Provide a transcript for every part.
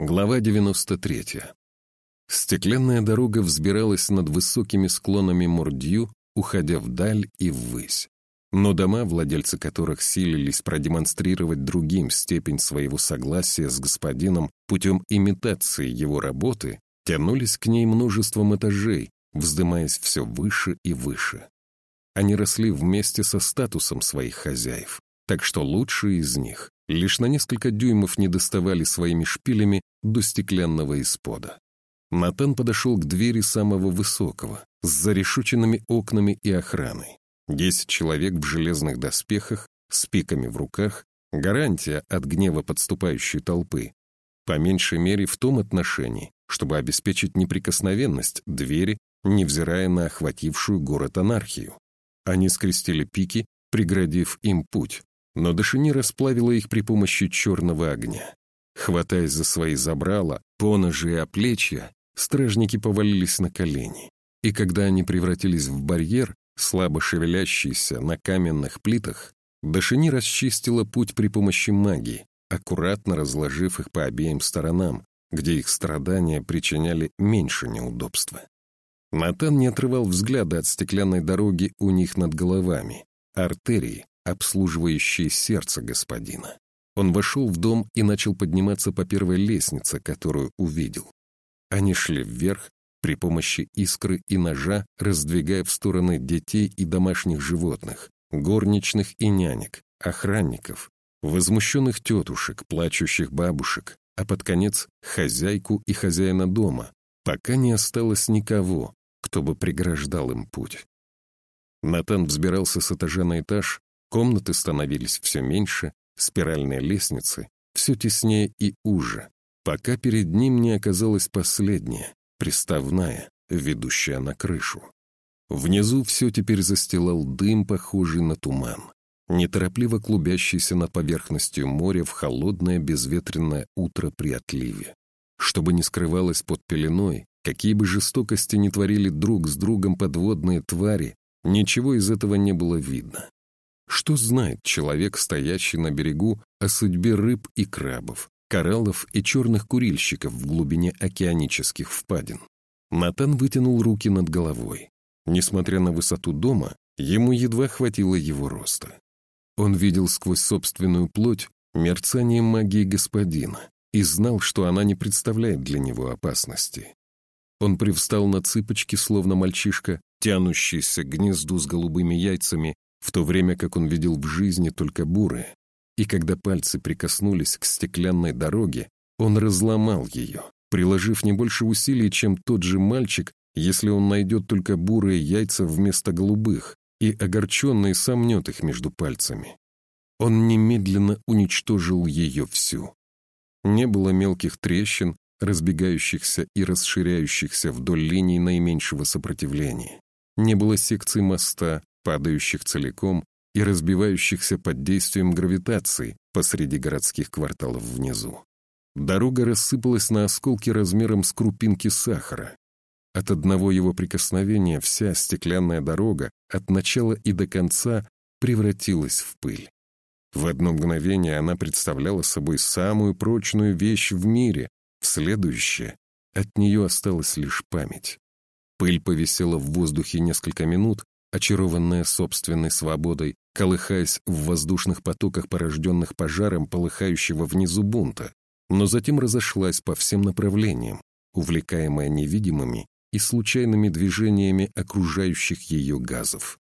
Глава 93. Стеклянная дорога взбиралась над высокими склонами Мурдью, уходя вдаль и ввысь. Но дома, владельцы которых силились продемонстрировать другим степень своего согласия с господином путем имитации его работы, тянулись к ней множеством этажей, вздымаясь все выше и выше. Они росли вместе со статусом своих хозяев, так что лучшие из них лишь на несколько дюймов не доставали своими шпилями до стеклянного испода. Натан подошел к двери самого высокого, с зарешученными окнами и охраной. Десять человек в железных доспехах, с пиками в руках, гарантия от гнева подступающей толпы, по меньшей мере в том отношении, чтобы обеспечить неприкосновенность двери, невзирая на охватившую город анархию. Они скрестили пики, преградив им путь, но Дашини расплавила их при помощи черного огня. Хватаясь за свои забрала, поножи и оплечья, стражники повалились на колени. И когда они превратились в барьер, слабо шевелящийся на каменных плитах, Дашини расчистила путь при помощи магии, аккуратно разложив их по обеим сторонам, где их страдания причиняли меньше неудобства. Натан не отрывал взгляда от стеклянной дороги у них над головами, артерии, обслуживающие сердце господина. Он вошел в дом и начал подниматься по первой лестнице, которую увидел. Они шли вверх при помощи искры и ножа, раздвигая в стороны детей и домашних животных, горничных и нянек, охранников, возмущенных тетушек, плачущих бабушек, а под конец хозяйку и хозяина дома, пока не осталось никого, кто бы преграждал им путь. Натан взбирался с этажа на этаж, Комнаты становились все меньше, спиральные лестницы все теснее и уже, пока перед ним не оказалась последняя, приставная, ведущая на крышу. Внизу все теперь застилал дым, похожий на туман, неторопливо клубящийся над поверхностью моря в холодное безветренное утро при отливе. Чтобы не скрывалось под пеленой, какие бы жестокости ни творили друг с другом подводные твари, ничего из этого не было видно. Что знает человек, стоящий на берегу, о судьбе рыб и крабов, кораллов и черных курильщиков в глубине океанических впадин? Натан вытянул руки над головой. Несмотря на высоту дома, ему едва хватило его роста. Он видел сквозь собственную плоть мерцание магии господина и знал, что она не представляет для него опасности. Он привстал на цыпочки, словно мальчишка, тянущийся к гнезду с голубыми яйцами в то время как он видел в жизни только буры. И когда пальцы прикоснулись к стеклянной дороге, он разломал ее, приложив не больше усилий, чем тот же мальчик, если он найдет только бурые яйца вместо голубых, и огорченный сомнет их между пальцами. Он немедленно уничтожил ее всю. Не было мелких трещин, разбегающихся и расширяющихся вдоль линий наименьшего сопротивления. Не было секций моста, падающих целиком и разбивающихся под действием гравитации посреди городских кварталов внизу. Дорога рассыпалась на осколки размером с крупинки сахара. От одного его прикосновения вся стеклянная дорога от начала и до конца превратилась в пыль. В одно мгновение она представляла собой самую прочную вещь в мире, в следующее от нее осталась лишь память. Пыль повисела в воздухе несколько минут, очарованная собственной свободой, колыхаясь в воздушных потоках, порожденных пожаром полыхающего внизу бунта, но затем разошлась по всем направлениям, увлекаемая невидимыми и случайными движениями окружающих ее газов.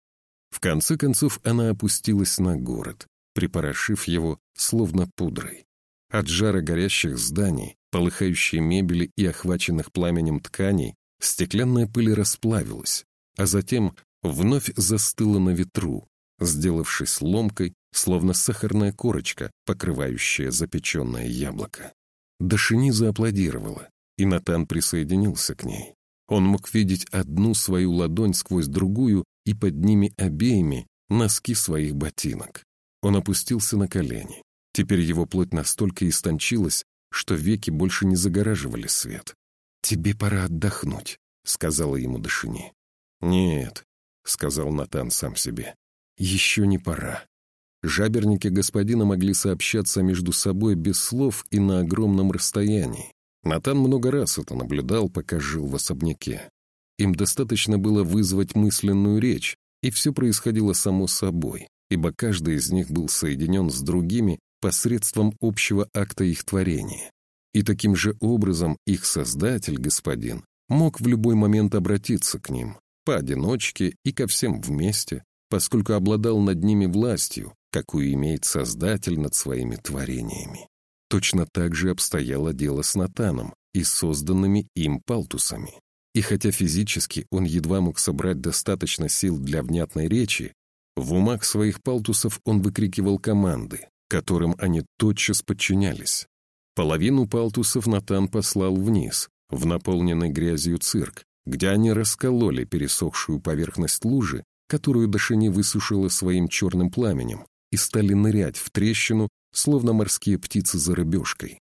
В конце концов она опустилась на город, припорошив его словно пудрой. От жара горящих зданий, полыхающей мебели и охваченных пламенем тканей стеклянная пыль расплавилась, а затем вновь застыла на ветру, сделавшись ломкой, словно сахарная корочка, покрывающая запеченное яблоко. Дашини зааплодировала, и Натан присоединился к ней. Он мог видеть одну свою ладонь сквозь другую и под ними обеими носки своих ботинок. Он опустился на колени. Теперь его плоть настолько истончилась, что веки больше не загораживали свет. «Тебе пора отдохнуть», — сказала ему Дашини. «Нет, — сказал Натан сам себе. «Еще не пора». Жаберники господина могли сообщаться между собой без слов и на огромном расстоянии. Натан много раз это наблюдал, пока жил в особняке. Им достаточно было вызвать мысленную речь, и все происходило само собой, ибо каждый из них был соединен с другими посредством общего акта их творения. И таким же образом их создатель, господин, мог в любой момент обратиться к ним, поодиночке и ко всем вместе, поскольку обладал над ними властью, какую имеет Создатель над своими творениями. Точно так же обстояло дело с Натаном и созданными им палтусами. И хотя физически он едва мог собрать достаточно сил для внятной речи, в умах своих палтусов он выкрикивал команды, которым они тотчас подчинялись. Половину палтусов Натан послал вниз, в наполненный грязью цирк, где они раскололи пересохшую поверхность лужи, которую Дашини высушила своим черным пламенем, и стали нырять в трещину, словно морские птицы за рыбешкой.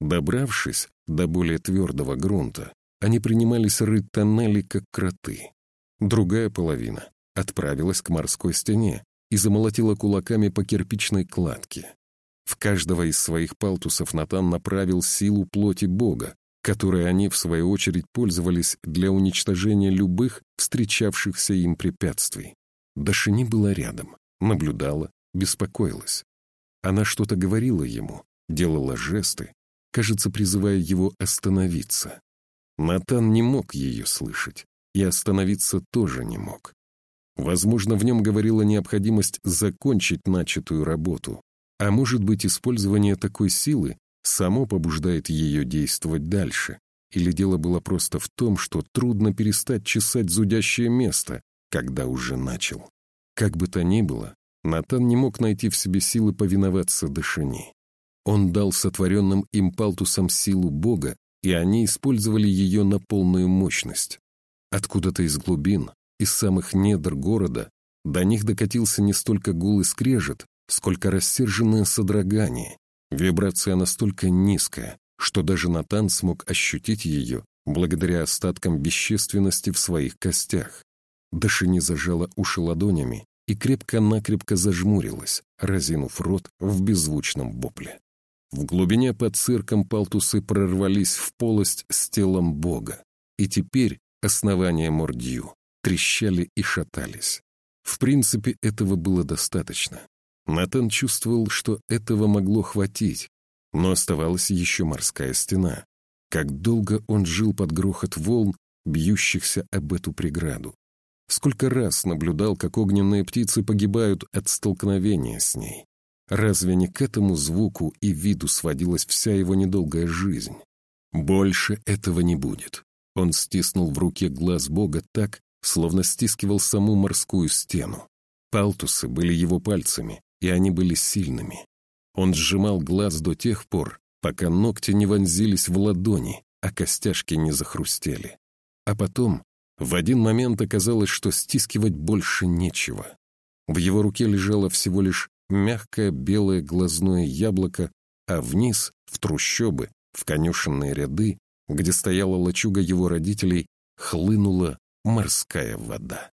Добравшись до более твердого грунта, они принимались рыть тоннели, как кроты. Другая половина отправилась к морской стене и замолотила кулаками по кирпичной кладке. В каждого из своих палтусов Натан направил силу плоти Бога, которой они, в свою очередь, пользовались для уничтожения любых встречавшихся им препятствий. Дашини была рядом, наблюдала, беспокоилась. Она что-то говорила ему, делала жесты, кажется, призывая его остановиться. Натан не мог ее слышать, и остановиться тоже не мог. Возможно, в нем говорила необходимость закончить начатую работу, а может быть, использование такой силы само побуждает ее действовать дальше, или дело было просто в том, что трудно перестать чесать зудящее место, когда уже начал. Как бы то ни было, Натан не мог найти в себе силы повиноваться Дашини. Он дал сотворенным им палтусам силу Бога, и они использовали ее на полную мощность. Откуда-то из глубин, из самых недр города, до них докатился не столько гул и скрежет, сколько рассерженное содрогание. Вибрация настолько низкая, что даже Натан смог ощутить ее благодаря остаткам вещественности в своих костях. Дашини зажала уши ладонями и крепко-накрепко зажмурилась, разинув рот в беззвучном вопле. В глубине под цирком палтусы прорвались в полость с телом Бога, и теперь основания мордью трещали и шатались. В принципе, этого было достаточно. Натан чувствовал, что этого могло хватить, но оставалась еще морская стена. Как долго он жил под грохот волн, бьющихся об эту преграду. Сколько раз наблюдал, как огненные птицы погибают от столкновения с ней. Разве не к этому звуку и виду сводилась вся его недолгая жизнь? Больше этого не будет. Он стиснул в руке глаз Бога так, словно стискивал саму морскую стену. Палтусы были его пальцами, и они были сильными. Он сжимал глаз до тех пор, пока ногти не вонзились в ладони, а костяшки не захрустели. А потом в один момент оказалось, что стискивать больше нечего. В его руке лежало всего лишь мягкое белое глазное яблоко, а вниз, в трущобы, в конюшенные ряды, где стояла лачуга его родителей, хлынула морская вода.